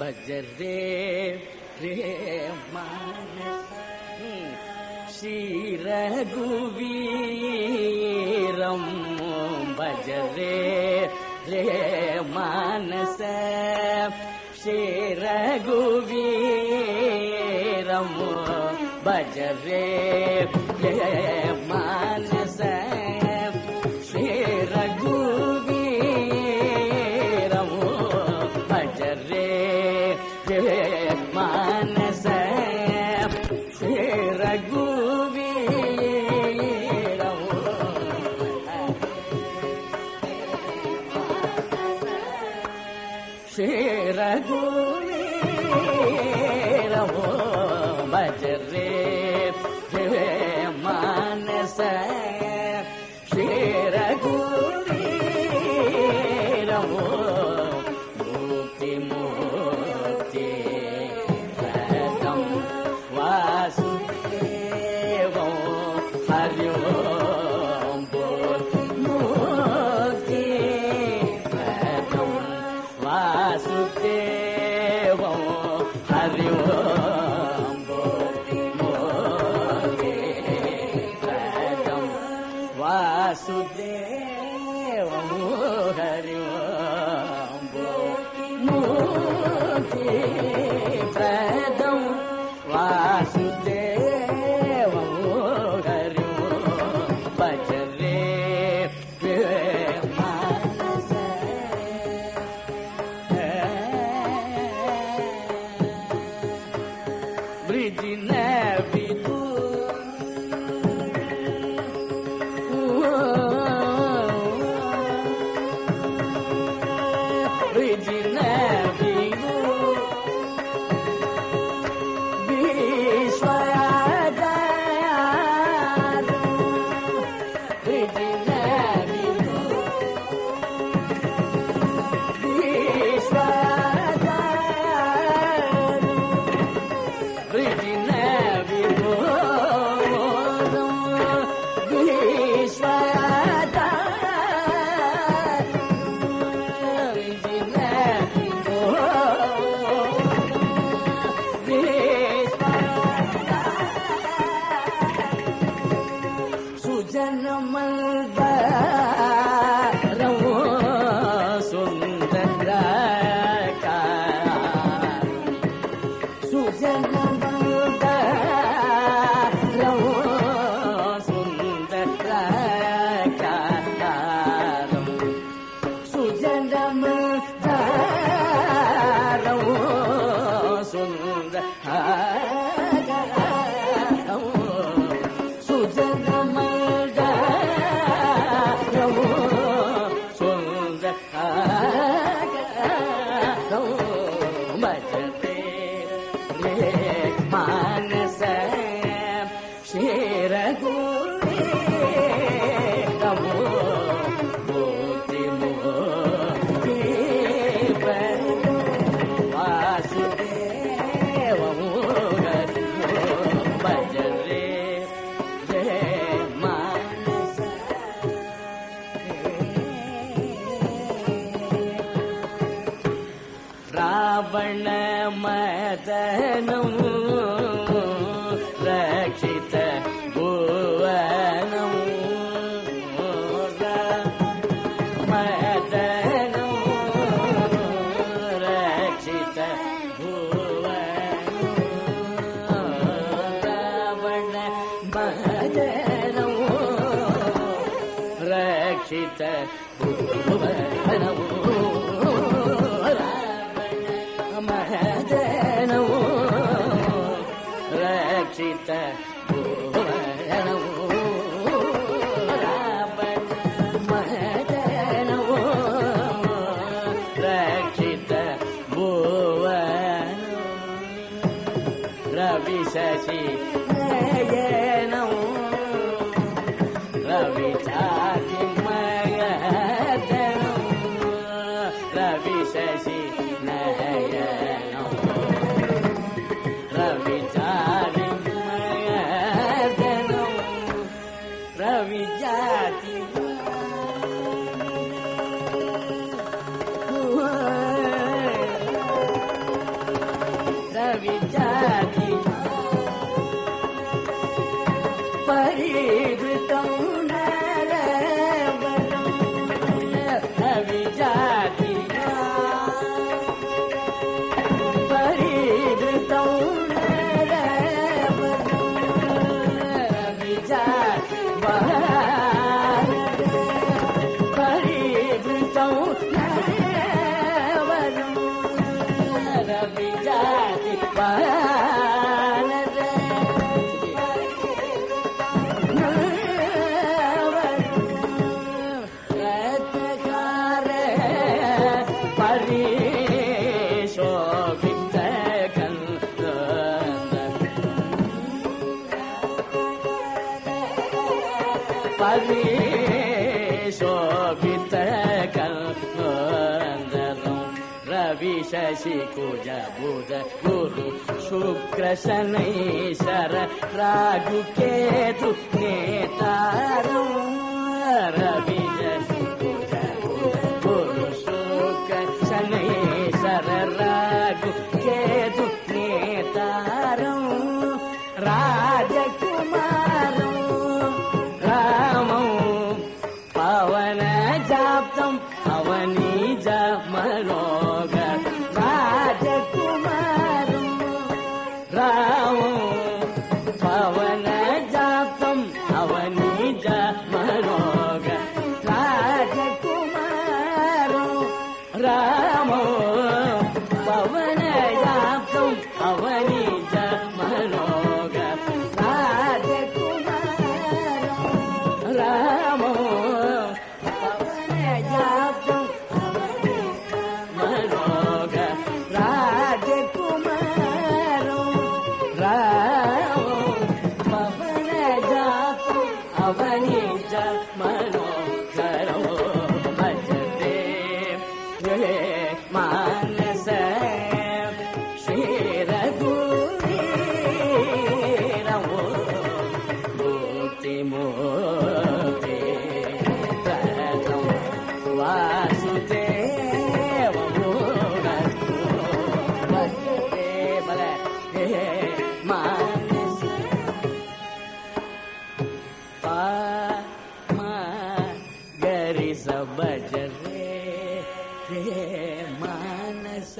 भज रे रे मानस श्री रघुवीरम बजरे रे रे मानस श्री रघुवीरम भज रे रे ರಕ್ಷಿತ विशशिकुज बुध गुरु शुक्रशनैशर रागुकेतु के रवि రే మానస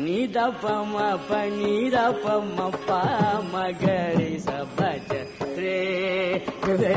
నిదపమ పనిరపమ పామ గరి సభ రే రే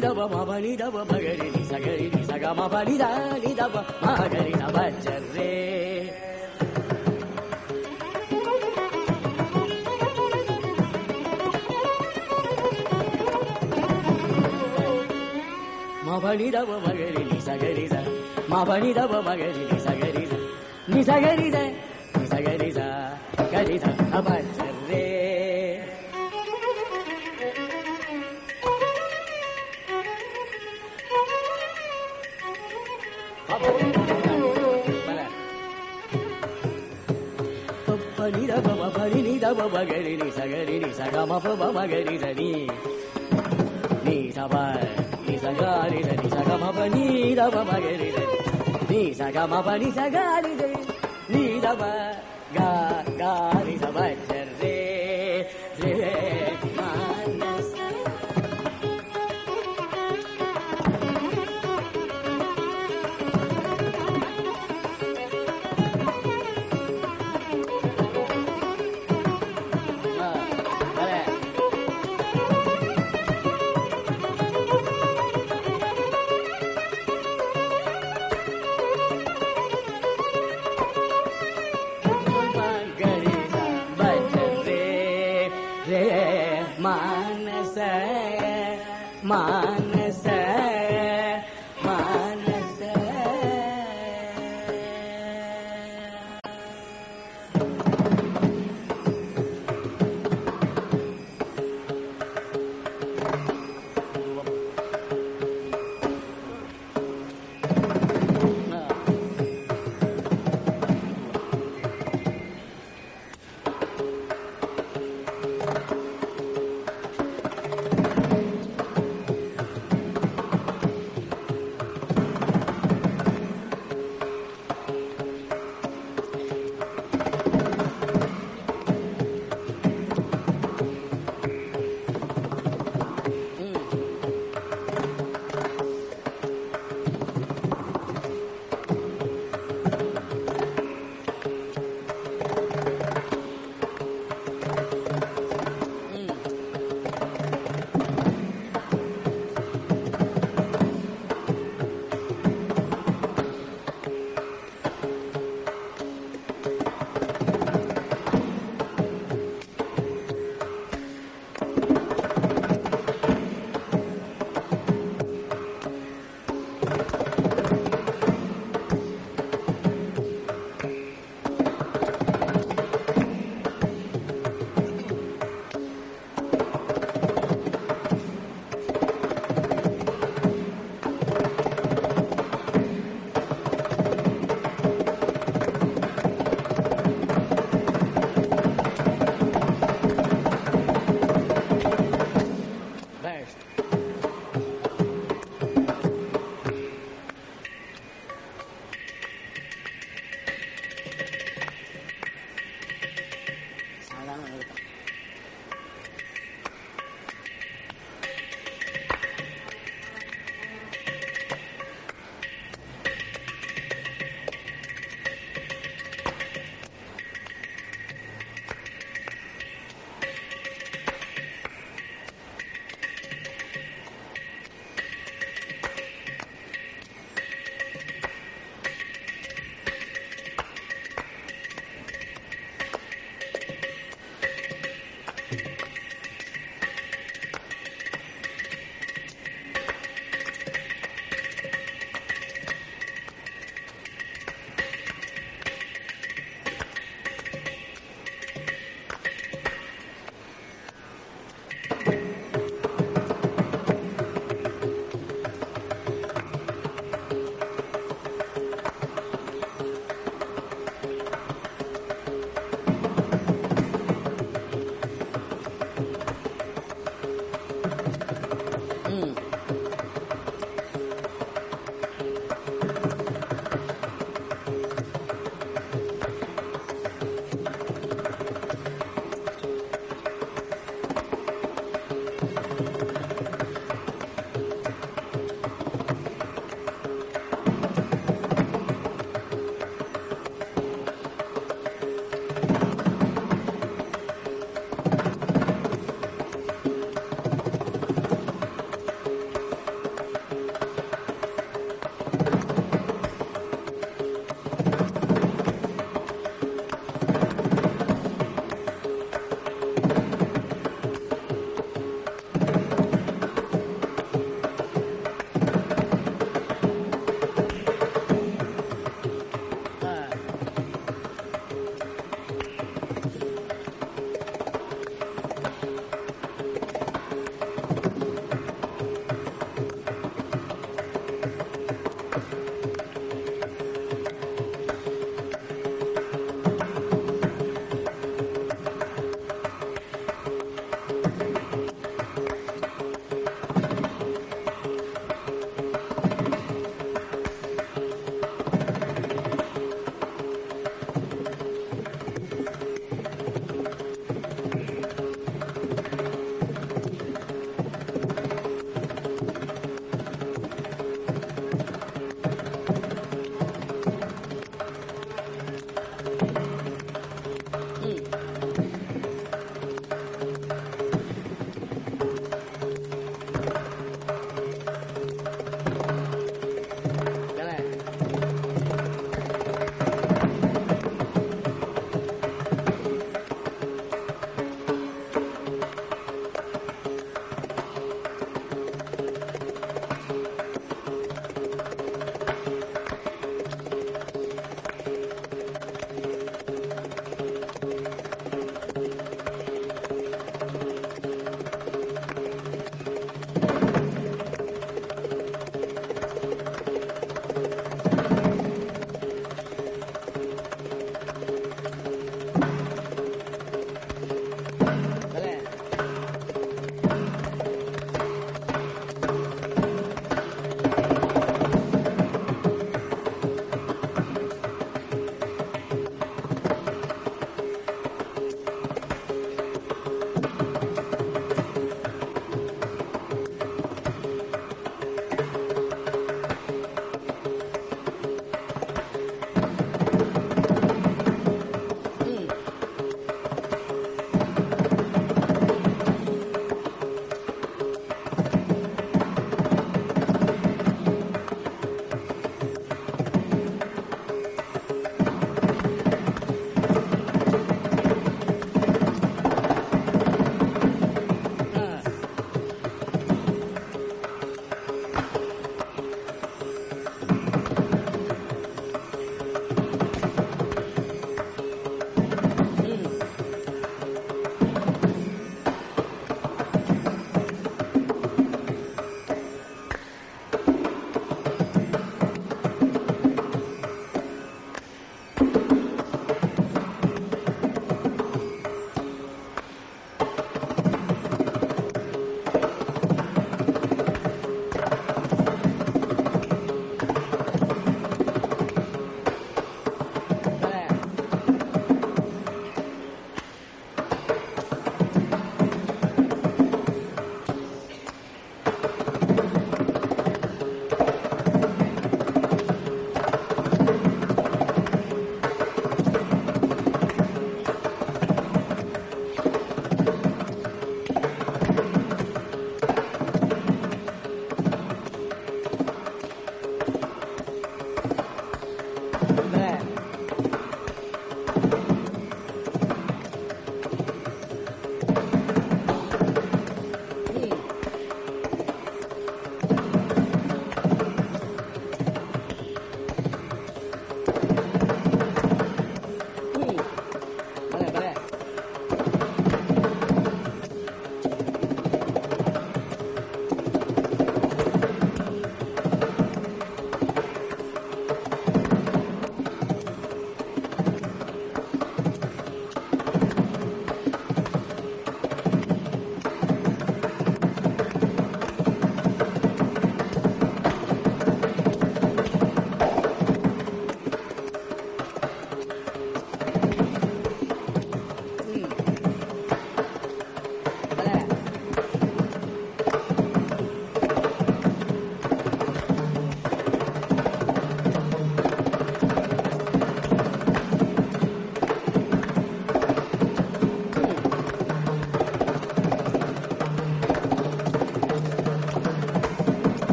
నిదవ మమ నిదవ మగరి ని సగరి ని సగ మమ నిద నిదవ మగరి సబజ రే మబనిదవ మగరి ని సగరి ద మబనిదవ మగరి ని సగరి ద ని సగరి పని ద ప పని ని సగమ ప మగరి గరి నీ సభ నీ సగారి స సగమ పని ప మగరి మ నీ సగమ పని సగారి స నీ ని గా గారి సభ myself.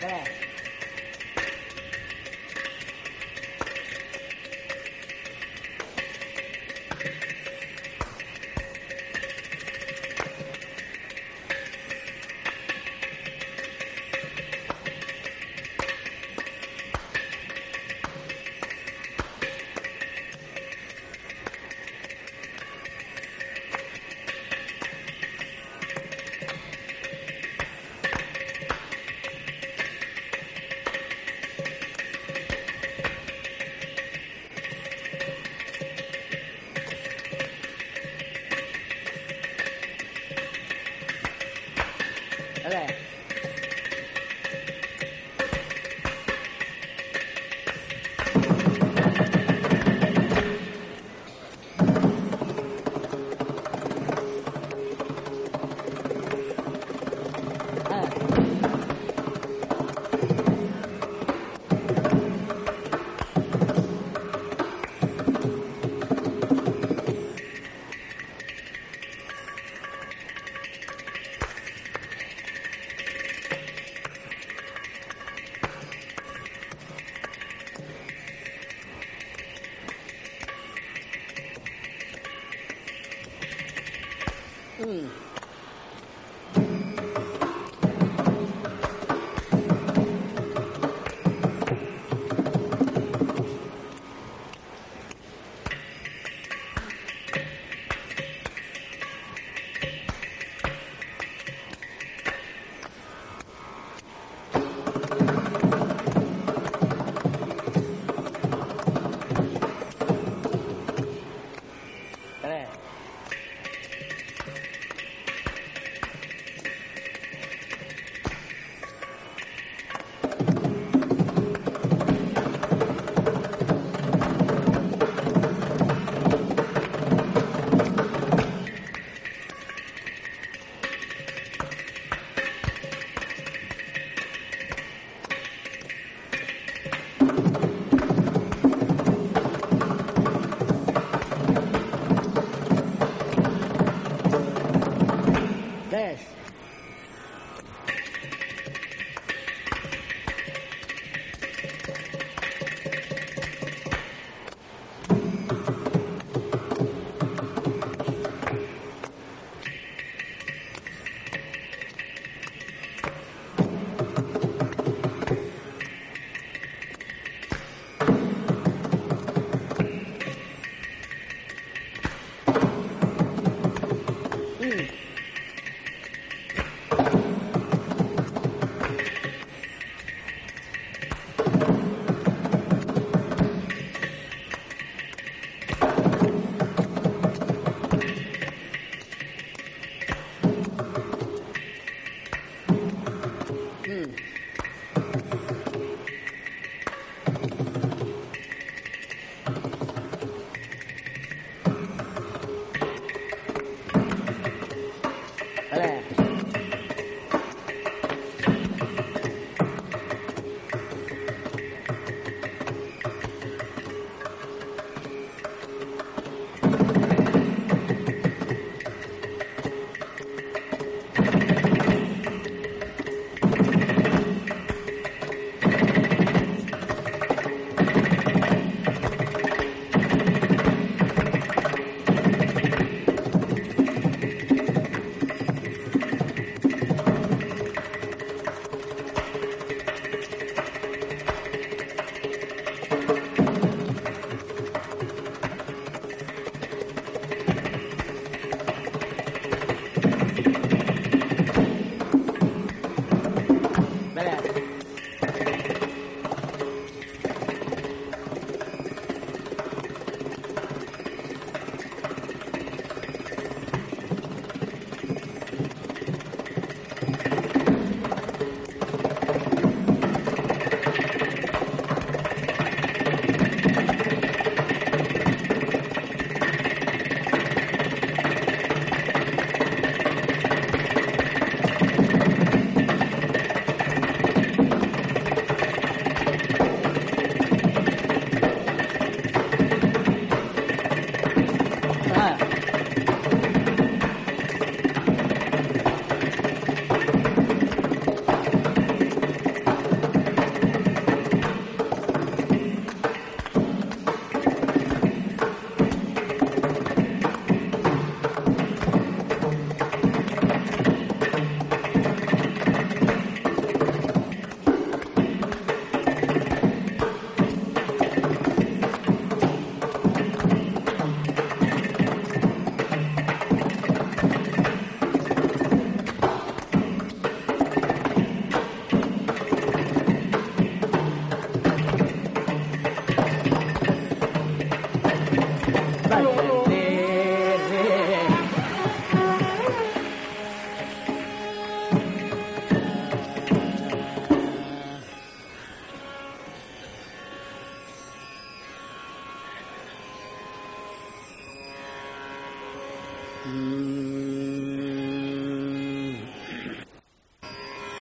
back.